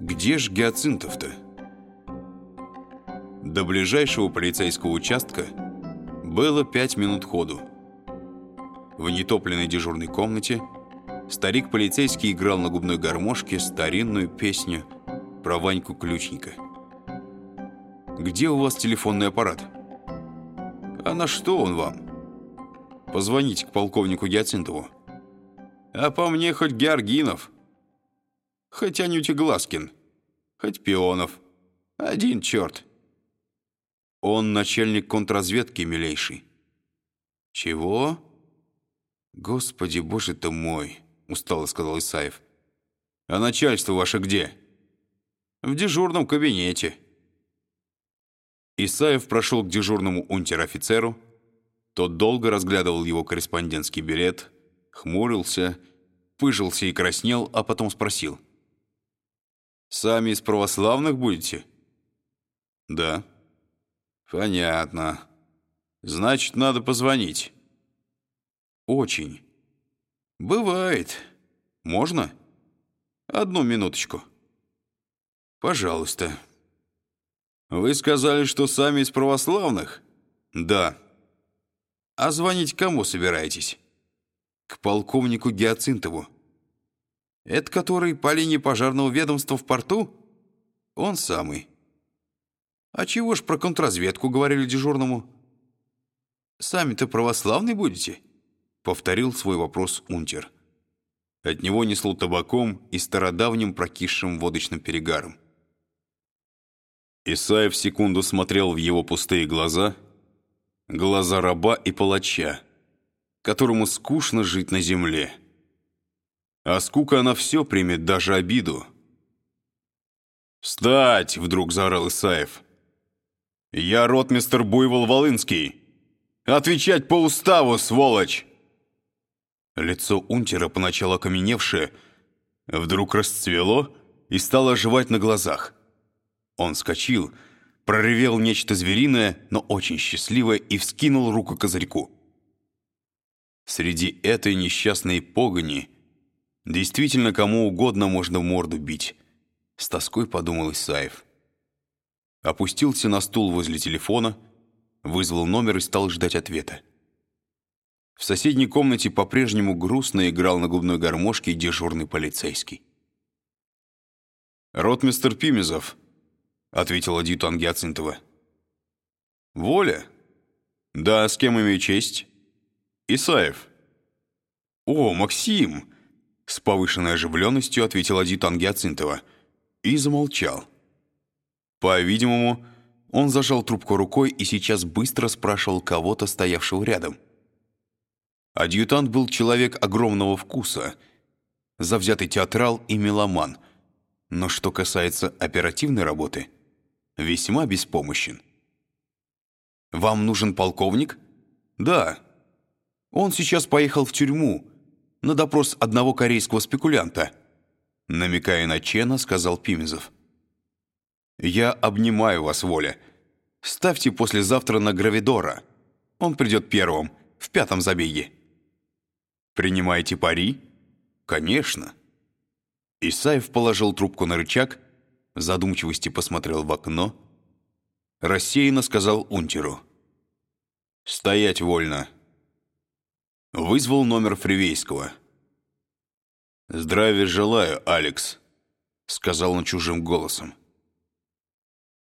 Где ж Гиацинтов-то? До ближайшего полицейского участка было пять минут ходу. В нетопленной дежурной комнате старик полицейский играл на губной гармошке старинную песню про Ваньку Ключника. «Где у вас телефонный аппарат?» «А на что он вам?» «Позвоните к полковнику Гиацинтову». «А по мне хоть Георгинов, хоть Анюте Глазкин, хоть Пионов. Один черт». «Он начальник контрразведки, милейший». «Чего?» «Господи, боже ты мой!» — устало сказал Исаев. «А начальство ваше где?» «В дежурном кабинете». Исаев прошел к дежурному унтер-офицеру. Тот долго разглядывал его корреспондентский билет, хмурился, пыжился и краснел, а потом спросил. «Сами из православных будете?» «Да». «Понятно. Значит, надо позвонить». «Очень». «Бывает. Можно?» «Одну минуточку». «Пожалуйста». «Вы сказали, что сами из православных?» «Да». «А звонить кому собираетесь?» «К полковнику Гиацинтову». «Это который по линии пожарного ведомства в порту?» «Он самый». «А чего ж про контрразведку говорили дежурному?» «Сами-то православный будете?» Повторил свой вопрос унтер. От него несло табаком и стародавним прокисшим водочным перегаром. Исаев секунду смотрел в его пустые глаза, глаза раба и палача, которому скучно жить на земле. А скука она все примет, даже обиду. «Встать!» — вдруг заорал Исаев. «Я ротмистер Буйвол Волынский! Отвечать по уставу, сволочь!» Лицо унтера, поначалу окаменевшее, вдруг расцвело и стало оживать на глазах. Он вскочил, проревел нечто звериное, но очень счастливое, и вскинул руку козырьку. Среди этой несчастной погони действительно кому угодно можно в морду бить. С тоской подумал Исаев. Опустился на стул возле телефона, вызвал номер и стал ждать ответа. В соседней комнате по-прежнему грустно играл на губной гармошке дежурный полицейский. «Ротмистер Пимезов», — ответил адъютант Гиацинтова. «Воля?» «Да, с кем имею честь?» «Исаев». «О, Максим!» — с повышенной оживленностью ответил адъютант Гиацинтова и замолчал. По-видимому, он зажал трубку рукой и сейчас быстро спрашивал кого-то, стоявшего рядом. Адъютант был человек огромного вкуса, завзятый театрал и меломан, но что касается оперативной работы, весьма беспомощен. «Вам нужен полковник?» «Да. Он сейчас поехал в тюрьму на допрос одного корейского спекулянта», намекая на Чена, сказал Пимезов. «Я обнимаю вас, Воля. Ставьте послезавтра на Гравидора. Он придет первым, в пятом забеге». «Принимаете пари?» «Конечно». Исаев положил трубку на рычаг, задумчивости посмотрел в окно, рассеянно сказал унтеру. «Стоять вольно». Вызвал номер Фривейского. «Здравия желаю, Алекс», — сказал он чужим голосом.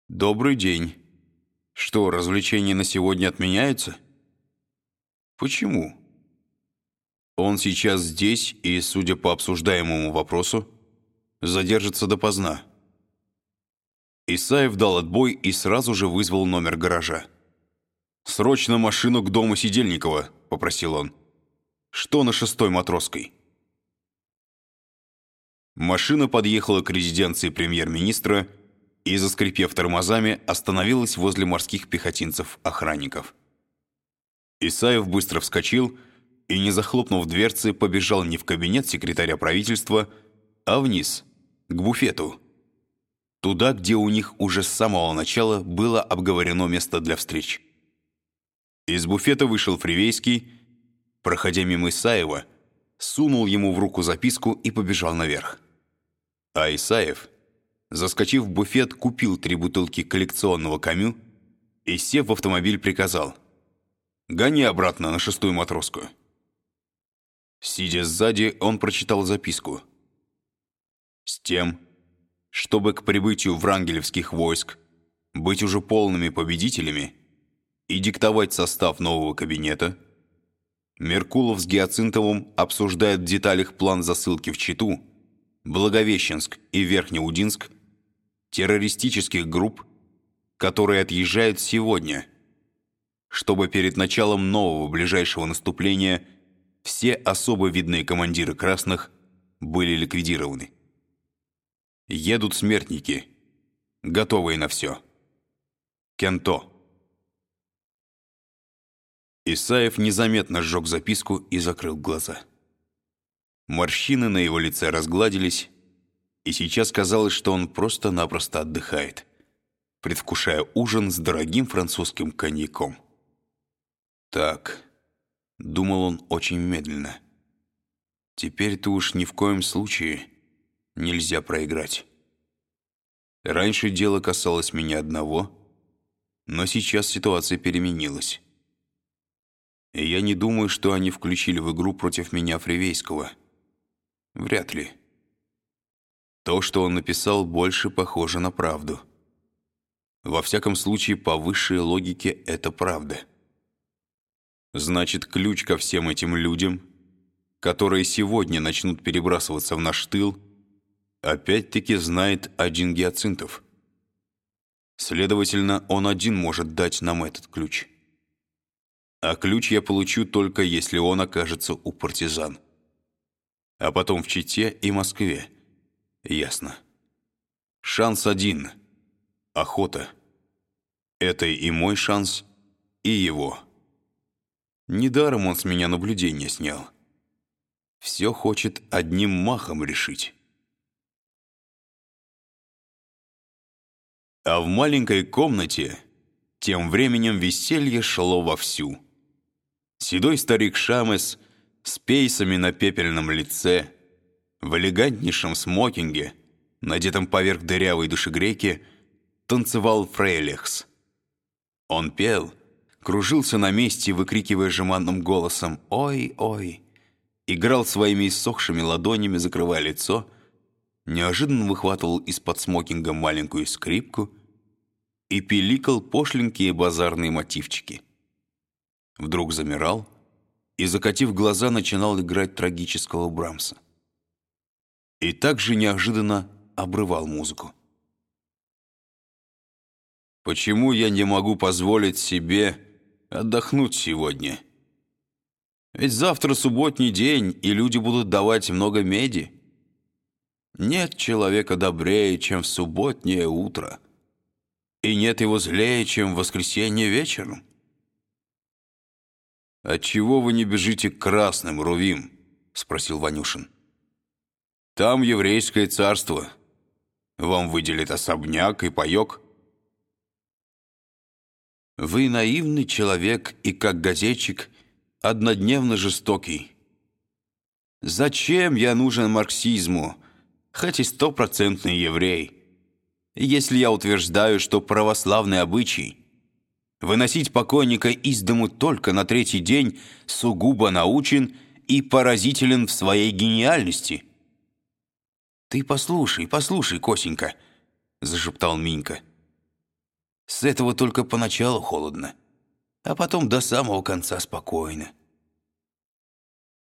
«Добрый день. Что, развлечения на сегодня отменяются?» «Почему?» Он сейчас здесь и, судя по обсуждаемому вопросу, задержится допоздна. Исаев дал отбой и сразу же вызвал номер гаража. «Срочно машину к дому Сидельникова», — попросил он. «Что на шестой Матросской?» Машина подъехала к резиденции премьер-министра и, заскрипев тормозами, остановилась возле морских пехотинцев-охранников. Исаев быстро вскочил и, не захлопнув дверцы, побежал не в кабинет секретаря правительства, а вниз, к буфету. Туда, где у них уже с самого начала было обговорено место для встреч. Из буфета вышел Фривейский, проходя мимо Исаева, сунул ему в руку записку и побежал наверх. А Исаев заскочив в буфет, купил три бутылки коллекционного камю и, сев в автомобиль, приказал «Гони обратно на шестую матросскую». Сидя сзади, он прочитал записку. С тем, чтобы к прибытию врангелевских войск быть уже полными победителями и диктовать состав нового кабинета, Меркулов с Гиацинтовым обсуждают в деталях план засылки в Читу, Благовещенск и Верхнеудинск террористических групп, которые отъезжают сегодня, чтобы перед началом нового ближайшего наступления все особо видные командиры красных были ликвидированы. Едут смертники, готовые на все. Кенто. Исаев незаметно сжег записку и закрыл глаза. Морщины на его лице разгладились, и сейчас казалось, что он просто-напросто отдыхает, предвкушая ужин с дорогим французским коньяком. «Так», — думал он очень медленно, — «теперь-то уж ни в коем случае нельзя проиграть. Раньше дело касалось меня одного, но сейчас ситуация переменилась. Я не думаю, что они включили в игру против меня Фривейского. Вряд ли». То, что он написал, больше похоже на правду. Во всяком случае, по высшей логике это правда. Значит, ключ ко всем этим людям, которые сегодня начнут перебрасываться в наш тыл, опять-таки знает один Гиацинтов. Следовательно, он один может дать нам этот ключ. А ключ я получу только если он окажется у партизан. А потом в Чите и Москве. Ясно. Шанс один. Охота. Это и мой шанс, и его. Недаром он с меня наблюдение снял. Все хочет одним махом решить. А в маленькой комнате тем временем веселье шло вовсю. Седой старик Шамес с пейсами на пепельном лице – в элегантнейшем смокинге, надетом поверх дырявой душегрейки, танцевал фрейлихс. Он пел, кружился на месте, выкрикивая жеманным голосом «Ой-ой!», играл своими иссохшими ладонями, закрывая лицо, неожиданно выхватывал из-под смокинга маленькую скрипку и пиликал пошленькие базарные мотивчики. Вдруг замирал и, закатив глаза, начинал играть трагического Брамса и также неожиданно обрывал музыку. «Почему я не могу позволить себе отдохнуть сегодня? Ведь завтра субботний день, и люди будут давать много меди. Нет человека добрее, чем в субботнее утро, и нет его злее, чем в воскресенье вечером». «Отчего вы не бежите к красным, Рувим?» — спросил Ванюшин. Там еврейское царство. Вам выделят особняк и паёк. Вы наивный человек и, как газетчик, однодневно жестокий. Зачем я нужен марксизму, хоть и стопроцентный еврей, если я утверждаю, что православный обычай выносить покойника из дому только на третий день сугубо научен и поразителен в своей гениальности – «Ты послушай, послушай, Косенька», — зашептал Минька. «С этого только поначалу холодно, а потом до самого конца спокойно».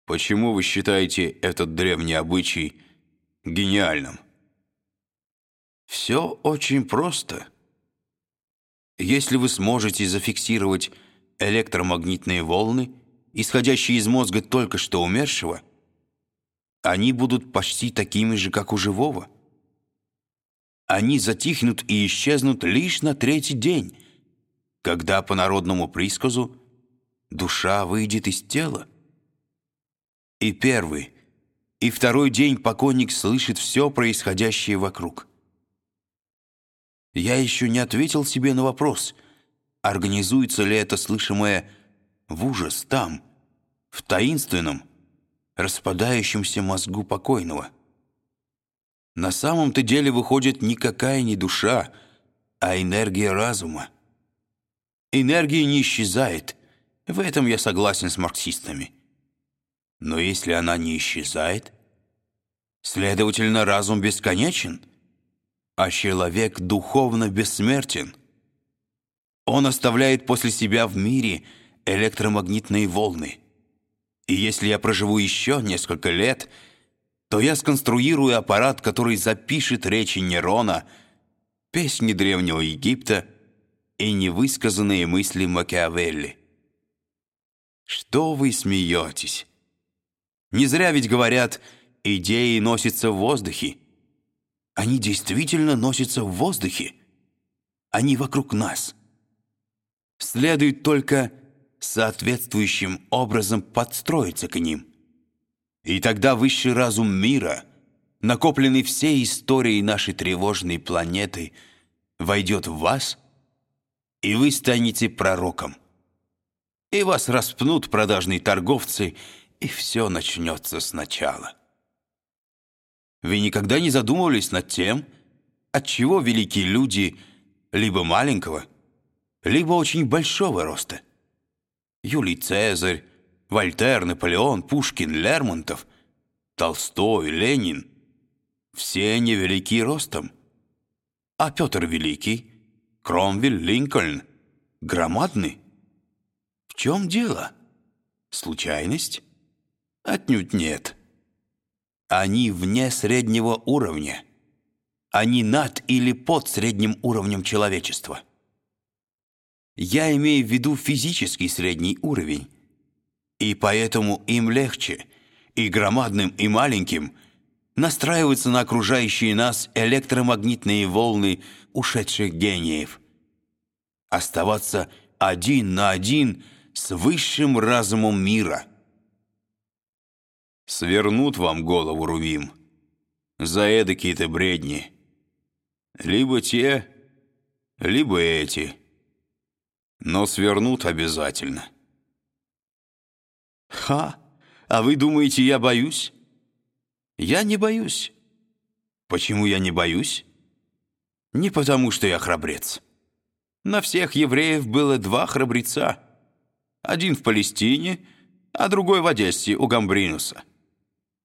«Почему вы считаете этот древний обычай гениальным?» «Все очень просто. Если вы сможете зафиксировать электромагнитные волны, исходящие из мозга только что умершего, — они будут почти такими же, как у живого. Они затихнут и исчезнут лишь на третий день, когда, по народному присказу, душа выйдет из тела. И первый, и второй день покойник слышит все происходящее вокруг. Я еще не ответил себе на вопрос, организуется ли это слышимое в ужас там, в таинственном, распадающемся мозгу покойного. На самом-то деле выходит никакая не душа, а энергия разума. Энергия не исчезает. В этом я согласен с марксистами. Но если она не исчезает, следовательно, разум бесконечен, а человек духовно бессмертен. Он оставляет после себя в мире электромагнитные волны. И если я проживу еще несколько лет, то я сконструирую аппарат, который запишет речи Нерона, песни Древнего Египта и невысказанные мысли Макиавелли. Что вы смеетесь? Не зря ведь говорят, идеи носятся в воздухе. Они действительно носятся в воздухе. Они вокруг нас. Следует только соответствующим образом подстроиться к ним. И тогда высший разум мира, накопленный всей историей нашей тревожной планеты, войдет в вас, и вы станете пророком. И вас распнут продажные торговцы – и все начнется сначала. Вы никогда не задумывались над тем, отчего великие люди либо маленького, либо очень большого роста? Юлий Цезарь, Вольтер, Наполеон, Пушкин, Лермонтов, Толстой, Ленин – все они велики ростом. А Петр Великий, Кромвель, Линкольн – громадны. В чем дело? Случайность? Отнюдь нет. Они вне среднего уровня. Они над или под средним уровнем человечества. Я имею в виду физический средний уровень. И поэтому им легче, и громадным, и маленьким, настраиваться на окружающие нас электромагнитные волны ушедших гениев. Оставаться один на один с высшим разумом мира – Свернут вам голову, Рувим, за эдакие-то бредни. Либо те, либо эти. Но свернут обязательно. Ха! А вы думаете, я боюсь? Я не боюсь. Почему я не боюсь? Не потому, что я храбрец. На всех евреев было два храбреца. Один в Палестине, а другой в Одессе у Гамбринуса.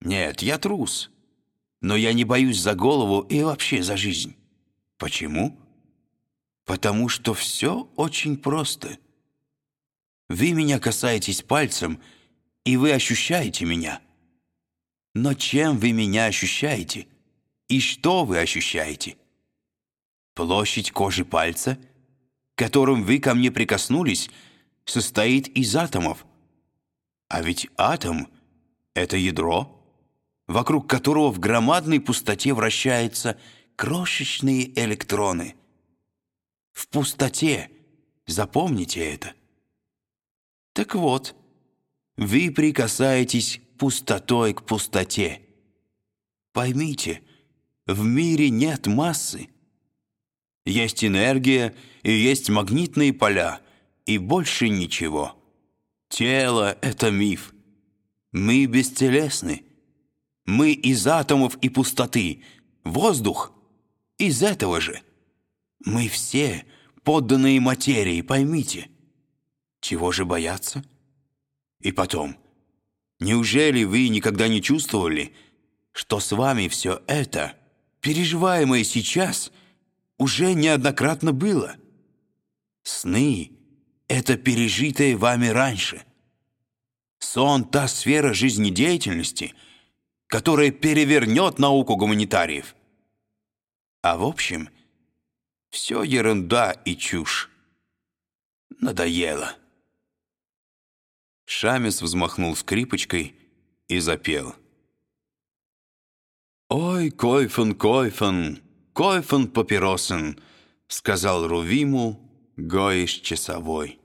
Нет, я трус. Но я не боюсь за голову и вообще за жизнь. Почему? Потому что все очень просто. Вы меня касаетесь пальцем, и вы ощущаете меня. Но чем вы меня ощущаете? И что вы ощущаете? Площадь кожи пальца, которым вы ко мне прикоснулись, состоит из атомов. А ведь атом — это ядро — вокруг которого в громадной пустоте вращаются крошечные электроны. В пустоте, запомните это. Так вот, вы прикасаетесь пустотой к пустоте. Поймите, в мире нет массы. Есть энергия и есть магнитные поля, и больше ничего. Тело — это миф. Мы бестелесны. Мы из атомов и пустоты. Воздух из этого же. Мы все подданные материи, поймите. Чего же бояться? И потом, неужели вы никогда не чувствовали, что с вами все это, переживаемое сейчас, уже неоднократно было? Сны — это пережитое вами раньше. Сон — та сфера жизнедеятельности — которое перевернет науку гуманитариев. А в общем, все ерунда и чушь. Надоело. Шамес взмахнул скрипочкой и запел. «Ой, койфен, койфен, койфен папиросен», — сказал Рувиму Гоиш часовой.